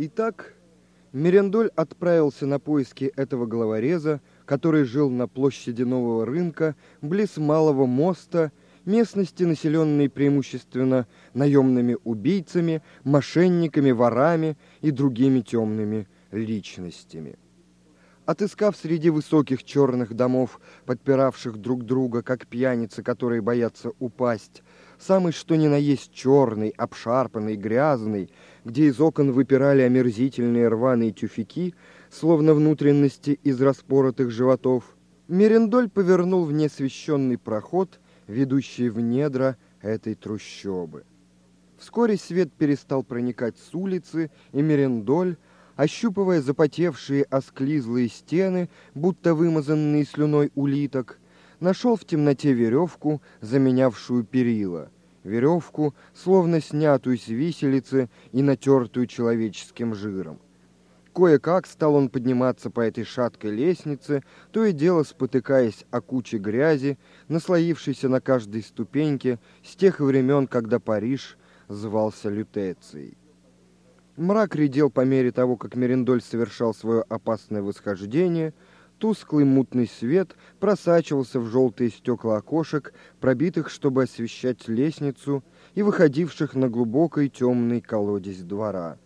Итак, Мерендоль отправился на поиски этого головореза, который жил на площади Нового рынка, близ Малого моста, местности, населенной преимущественно наемными убийцами, мошенниками, ворами и другими темными личностями. Отыскав среди высоких черных домов, подпиравших друг друга, как пьяницы, которые боятся упасть, самый что ни на есть черный, обшарпанный, грязный, где из окон выпирали омерзительные рваные тюфяки, словно внутренности из распоротых животов, Мерендоль повернул в несвященный проход, ведущий в недра этой трущобы. Вскоре свет перестал проникать с улицы, и Мерендоль, ощупывая запотевшие осклизлые стены, будто вымазанные слюной улиток, нашел в темноте веревку, заменявшую перила. Веревку, словно снятую с виселицы и натертую человеческим жиром. Кое-как стал он подниматься по этой шаткой лестнице, то и дело спотыкаясь о куче грязи, наслоившейся на каждой ступеньке с тех времен, когда Париж звался Лютецией. Мрак редел по мере того, как Мерендоль совершал свое опасное восхождение. Тусклый мутный свет просачивался в желтые стекла окошек, пробитых, чтобы освещать лестницу, и выходивших на глубокий темный колодец двора.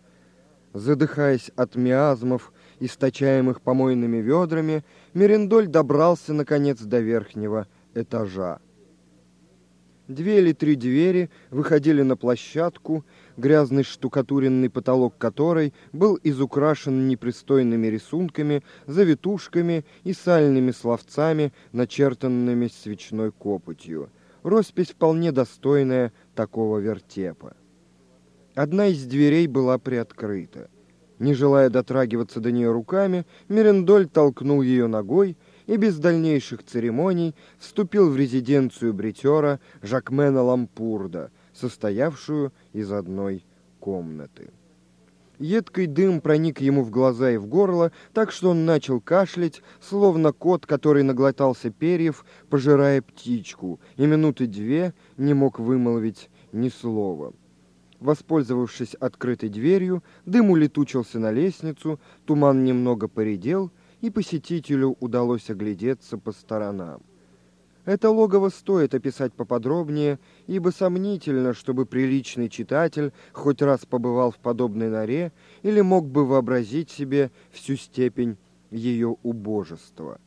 Задыхаясь от миазмов, источаемых помойными ведрами, Мерендоль добрался, наконец, до верхнего этажа. Две или три двери выходили на площадку, грязный штукатуренный потолок которой был изукрашен непристойными рисунками, завитушками и сальными словцами, начертанными свечной копотью. Роспись вполне достойная такого вертепа. Одна из дверей была приоткрыта. Не желая дотрагиваться до нее руками, Мерендоль толкнул ее ногой и без дальнейших церемоний вступил в резиденцию бритера Жакмена Лампурда, состоявшую из одной комнаты. Едкий дым проник ему в глаза и в горло, так что он начал кашлять, словно кот, который наглотался перьев, пожирая птичку, и минуты две не мог вымолвить ни слова. Воспользовавшись открытой дверью, дым улетучился на лестницу, туман немного поредел — и посетителю удалось оглядеться по сторонам. Это логово стоит описать поподробнее, ибо сомнительно, чтобы приличный читатель хоть раз побывал в подобной норе или мог бы вообразить себе всю степень ее убожества.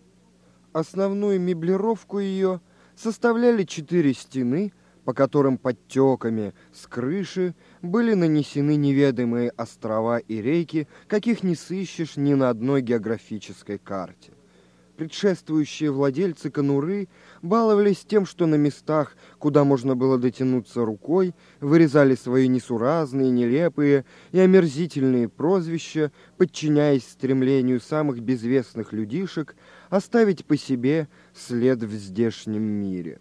Основную меблировку ее составляли четыре стены – по которым подтеками с крыши были нанесены неведомые острова и реки, каких не сыщешь ни на одной географической карте. Предшествующие владельцы конуры баловались тем, что на местах, куда можно было дотянуться рукой, вырезали свои несуразные, нелепые и омерзительные прозвища, подчиняясь стремлению самых безвестных людишек оставить по себе след в здешнем мире.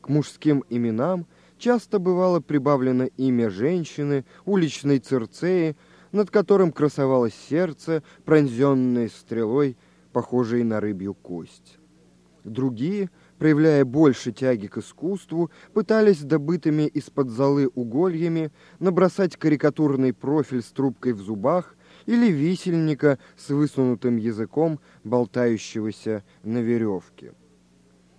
К мужским именам часто бывало прибавлено имя женщины, уличной цирцеи, над которым красовалось сердце, пронзенное стрелой, похожей на рыбью кость. Другие, проявляя больше тяги к искусству, пытались добытыми из-под золы угольями набросать карикатурный профиль с трубкой в зубах или висельника с высунутым языком, болтающегося на веревке.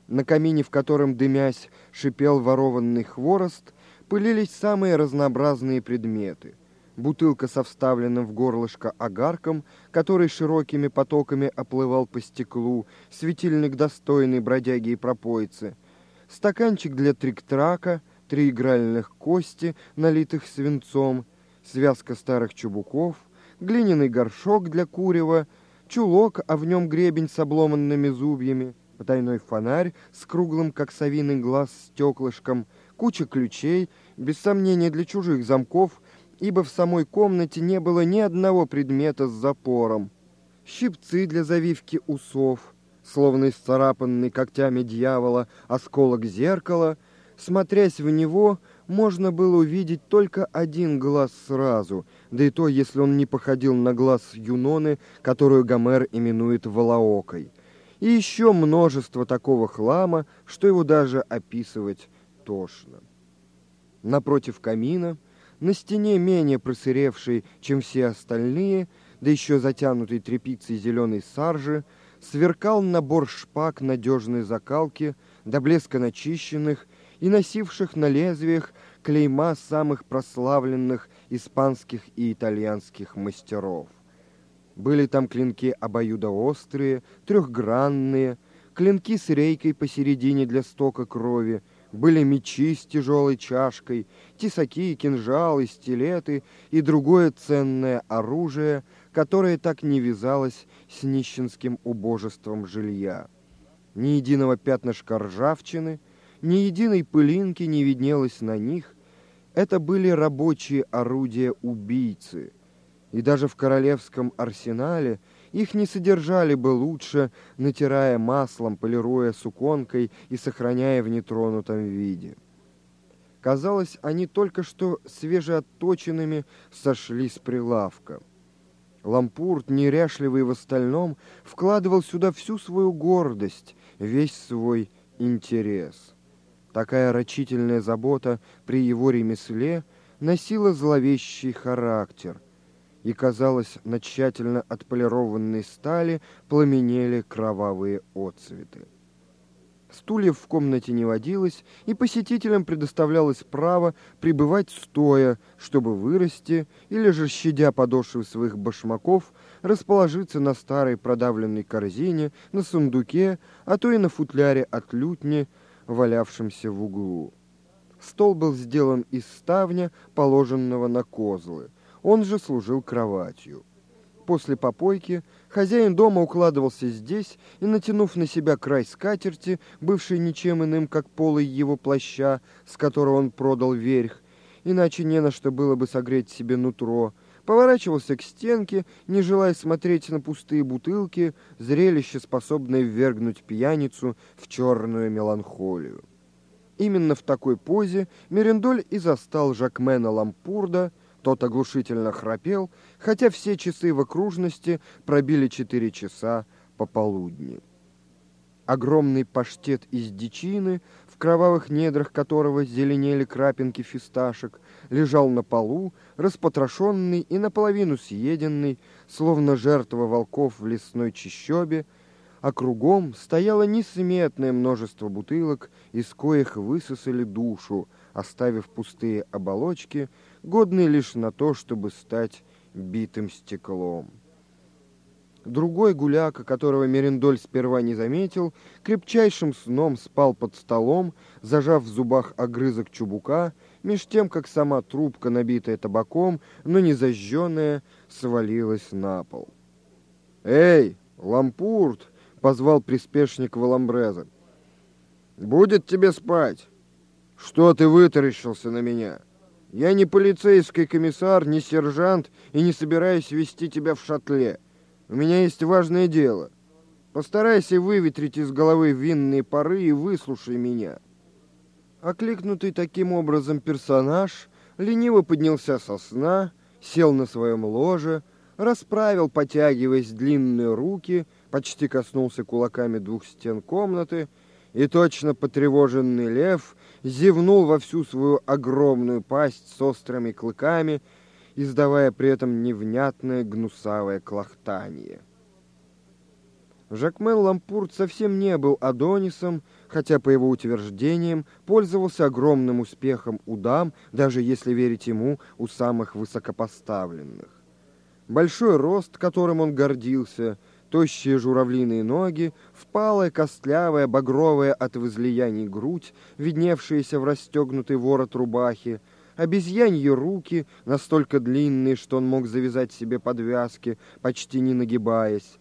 На камине, в котором, дымясь, шипел ворованный хворост, пылились самые разнообразные предметы. Бутылка со вставленным в горлышко огарком, который широкими потоками оплывал по стеклу, светильник достойный бродяги и пропойцы, стаканчик для трик-трака, три игральных кости, налитых свинцом, связка старых чубуков, глиняный горшок для курева, чулок, а в нем гребень с обломанными зубьями — потайной фонарь с круглым, как совиный глаз, стеклышком, куча ключей, без сомнения для чужих замков, ибо в самой комнате не было ни одного предмета с запором. Щипцы для завивки усов, словно исцарапанный когтями дьявола осколок зеркала, смотрясь в него, можно было увидеть только один глаз сразу, да и то, если он не походил на глаз Юноны, которую Гомер именует Волоокой и еще множество такого хлама, что его даже описывать тошно. Напротив камина На стене, менее просыревшей, чем все остальные, да еще затянутый тряпицей зеленой саржи, сверкал набор шпаг надежной закалки, до блеска начищенных и носивших на лезвиях клейма самых прославленных испанских и итальянских мастеров. Были там клинки обоюдоострые, трехгранные, клинки с рейкой посередине для стока крови, были мечи с тяжелой чашкой, тесаки, кинжалы, стилеты и другое ценное оружие, которое так не вязалось с нищенским убожеством жилья. Ни единого пятнышка ржавчины, ни единой пылинки не виднелось на них. Это были рабочие орудия убийцы. И даже в королевском арсенале – их не содержали бы лучше, натирая маслом, полируя суконкой и сохраняя в нетронутом виде. Казалось, они только что свежеотточенными сошли с прилавка. Лампурт, неряшливый в остальном, вкладывал сюда всю свою гордость, весь свой интерес. Такая рачительная забота при его ремесле носила зловещий характер, и, казалось, на тщательно отполированной стали пламенели кровавые отцветы. Стульев в комнате не водилось, и посетителям предоставлялось право пребывать стоя, чтобы вырасти, или же, щадя подошвы своих башмаков, расположиться на старой продавленной корзине, на сундуке, а то и на футляре от лютни, валявшемся в углу. Стол был сделан из ставня, положенного на козлы. Он же служил кроватью. После попойки хозяин дома укладывался здесь и, натянув на себя край скатерти, бывший ничем иным, как полой его плаща, с которого он продал верх, иначе не на что было бы согреть себе нутро, поворачивался к стенке, не желая смотреть на пустые бутылки, зрелище, способное ввергнуть пьяницу в черную меланхолию. Именно в такой позе Мерендоль и застал Жакмена Лампурда, тот оглушительно храпел, хотя все часы в окружности пробили четыре часа пополудни. Огромный паштет из дичины, в кровавых недрах которого зеленели крапинки фисташек, лежал на полу, распотрошенный и наполовину съеденный, словно жертва волков в лесной чащобе, а кругом стояло несметное множество бутылок, из коих высосали душу, оставив пустые оболочки, годные лишь на то, чтобы стать битым стеклом. Другой гуляка, которого Мерендоль сперва не заметил, крепчайшим сном спал под столом, зажав в зубах огрызок чубука, меж тем, как сама трубка, набитая табаком, но не зажженная, свалилась на пол. «Эй, лампурт!» — позвал приспешник Валамбреза. «Будет тебе спать!» «Что ты вытаращился на меня? Я не полицейский комиссар, не сержант и не собираюсь вести тебя в шатле. У меня есть важное дело. Постарайся выветрить из головы винные пары и выслушай меня». Окликнутый таким образом персонаж лениво поднялся со сна, сел на своем ложе, расправил, потягиваясь длинные руки, почти коснулся кулаками двух стен комнаты, и точно потревоженный лев зевнул во всю свою огромную пасть с острыми клыками, издавая при этом невнятное гнусавое клохтание. Жакмен Лампурт совсем не был Адонисом, хотя, по его утверждениям, пользовался огромным успехом у дам, даже если верить ему, у самых высокопоставленных. Большой рост, которым он гордился – тощие журавлиные ноги, впалая, костлявая, багровая от возлияний грудь, видневшаяся в расстегнутый ворот рубахи, обезьяньи руки, настолько длинные, что он мог завязать себе подвязки, почти не нагибаясь.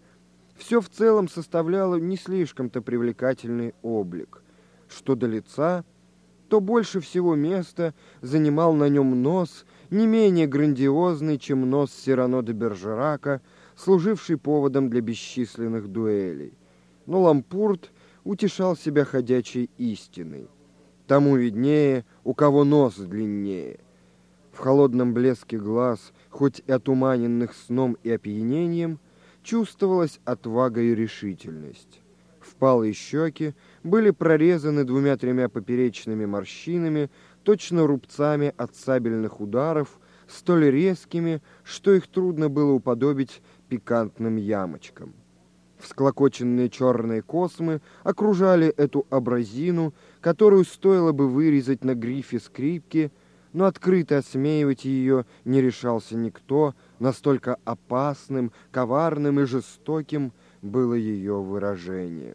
Все в целом составляло не слишком-то привлекательный облик. Что до лица, то больше всего места занимал на нем нос, не менее грандиозный, чем нос Сирано де Бержерака – служивший поводом для бесчисленных дуэлей. Но Лампурт утешал себя ходячей истиной. Тому виднее, у кого нос длиннее. В холодном блеске глаз, хоть и отуманенных сном и опьянением, чувствовалась отвага и решительность. Впалые щеки были прорезаны двумя-тремя поперечными морщинами, точно рубцами от сабельных ударов, столь резкими, что их трудно было уподобить пикантным ямочкам. Всклокоченные черные космы окружали эту абразину, которую стоило бы вырезать на грифе скрипки, но открыто осмеивать ее не решался никто, настолько опасным, коварным и жестоким было ее выражение.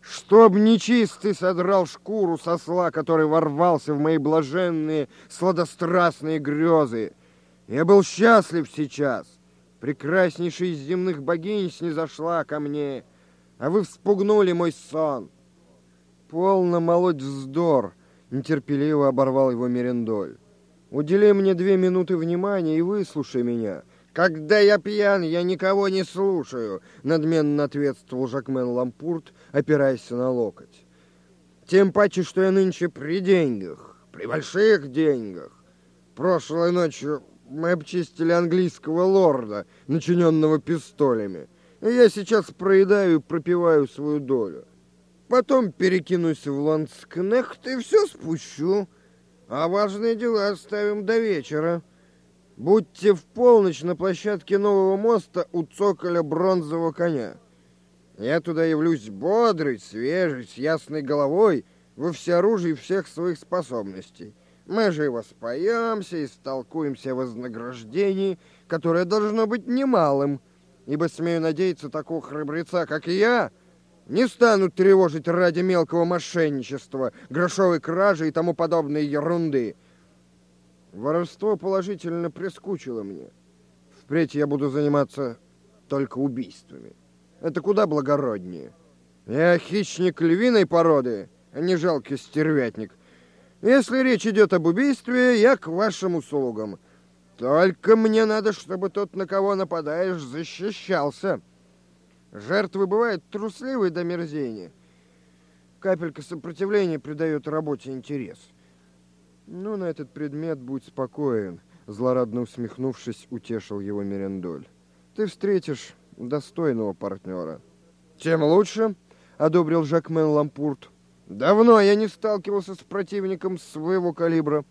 Чтоб нечистый содрал шкуру сосла, который ворвался в мои блаженные, сладострастные грезы. Я был счастлив сейчас. Прекраснейшая из земных богинь снизошла ко мне, а вы вспугнули мой сон. Полно молоть вздор, нетерпеливо оборвал его Мерендоль. Удели мне две минуты внимания и выслушай меня — «Когда я пьян, я никого не слушаю», — надменно ответствовал Жакмен Лампурт, опираясь на локоть. «Тем паче, что я нынче при деньгах, при больших деньгах. Прошлой ночью мы обчистили английского лорда, начиненного пистолями, и я сейчас проедаю и пропиваю свою долю. Потом перекинусь в Ланскнехт и все спущу, а важные дела оставим до вечера». Будьте в полночь на площадке нового моста у цоколя бронзового коня. Я туда явлюсь бодрый, свежий, с ясной головой, во всеоружии всех своих способностей. Мы же его споемся и столкуемся о вознаграждении, которое должно быть немалым, ибо, смею надеяться, такого храбреца, как я, не станут тревожить ради мелкого мошенничества, грошовой кражи и тому подобной ерунды. Воровство положительно прискучило мне. Впредь я буду заниматься только убийствами. Это куда благороднее. Я хищник львиной породы, а не жалкий стервятник. Если речь идет об убийстве, я к вашим услугам. Только мне надо, чтобы тот, на кого нападаешь, защищался. Жертвы бывают трусливые до мерзения. Капелька сопротивления придает работе интерес. «Ну, на этот предмет будь спокоен», — злорадно усмехнувшись, утешил его Мерендоль. «Ты встретишь достойного партнера». «Тем лучше», — одобрил Жакмен Лампурт. «Давно я не сталкивался с противником своего калибра.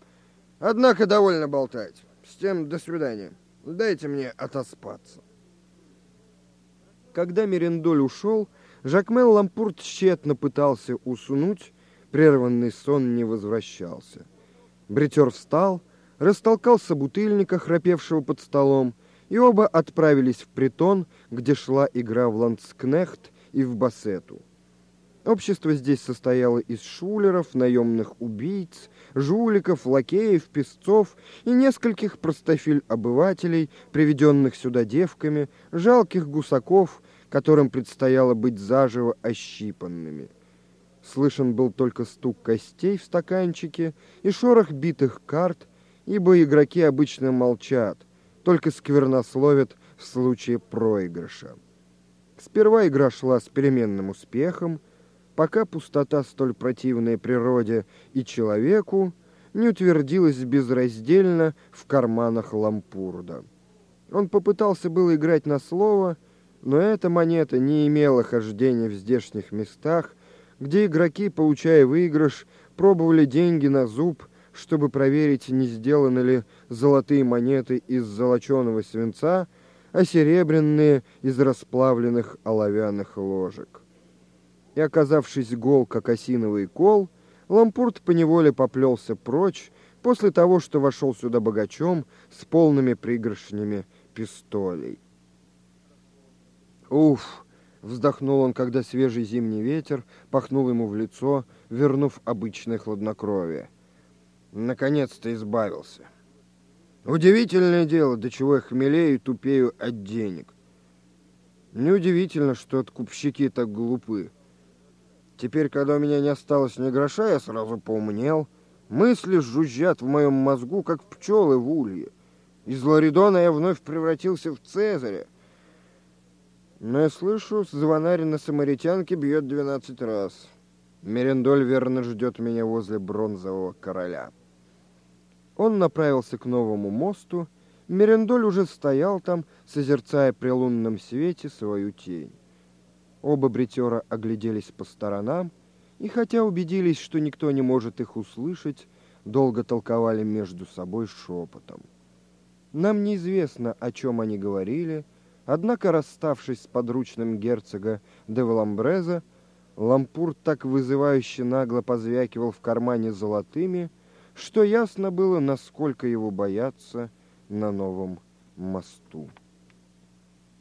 Однако довольно болтать. С тем до свидания. Дайте мне отоспаться». Когда Мерендоль ушел, Жакмен Лампурт тщетно пытался уснуть, прерванный сон не возвращался. Бритер встал, растолкал собутыльника, храпевшего под столом, и оба отправились в притон, где шла игра в ландскнехт и в бассету. Общество здесь состояло из шулеров, наемных убийц, жуликов, лакеев, песцов и нескольких простофиль-обывателей, приведенных сюда девками, жалких гусаков, которым предстояло быть заживо ощипанными. Слышен был только стук костей в стаканчике и шорох битых карт, ибо игроки обычно молчат, только сквернословят в случае проигрыша. Сперва игра шла с переменным успехом, пока пустота, столь противная природе и человеку, не утвердилась безраздельно в карманах Лампурда. Он попытался было играть на слово, но эта монета не имела хождения в здешних местах, где игроки, получая выигрыш, пробовали деньги на зуб, чтобы проверить, не сделаны ли золотые монеты из золоченого свинца, а серебряные из расплавленных оловянных ложек. И, оказавшись гол, как осиновый кол, Лампурт поневоле поплелся прочь после того, что вошел сюда богачом с полными пригоршнями пистолей. Уф! Вздохнул он, когда свежий зимний ветер пахнул ему в лицо, вернув обычное хладнокровие. Наконец-то избавился. Удивительное дело, до чего я хмелею и тупею от денег. Неудивительно, что откупщики так глупы. Теперь, когда у меня не осталось ни гроша, я сразу поумнел. Мысли жужжат в моем мозгу, как пчелы в улье. Из Лоридона я вновь превратился в Цезаря. Но я слышу, звонарь на самаритянке бьет двенадцать раз. Мерендоль верно ждет меня возле бронзового короля. Он направился к новому мосту. Мерендоль уже стоял там, созерцая при лунном свете свою тень. Оба бритера огляделись по сторонам, и хотя убедились, что никто не может их услышать, долго толковали между собой шепотом. Нам неизвестно, о чем они говорили, однако, расставшись с подручным герцога де Валамбреза, Лампур так вызывающе нагло позвякивал в кармане золотыми, что ясно было, насколько его боятся на новом мосту.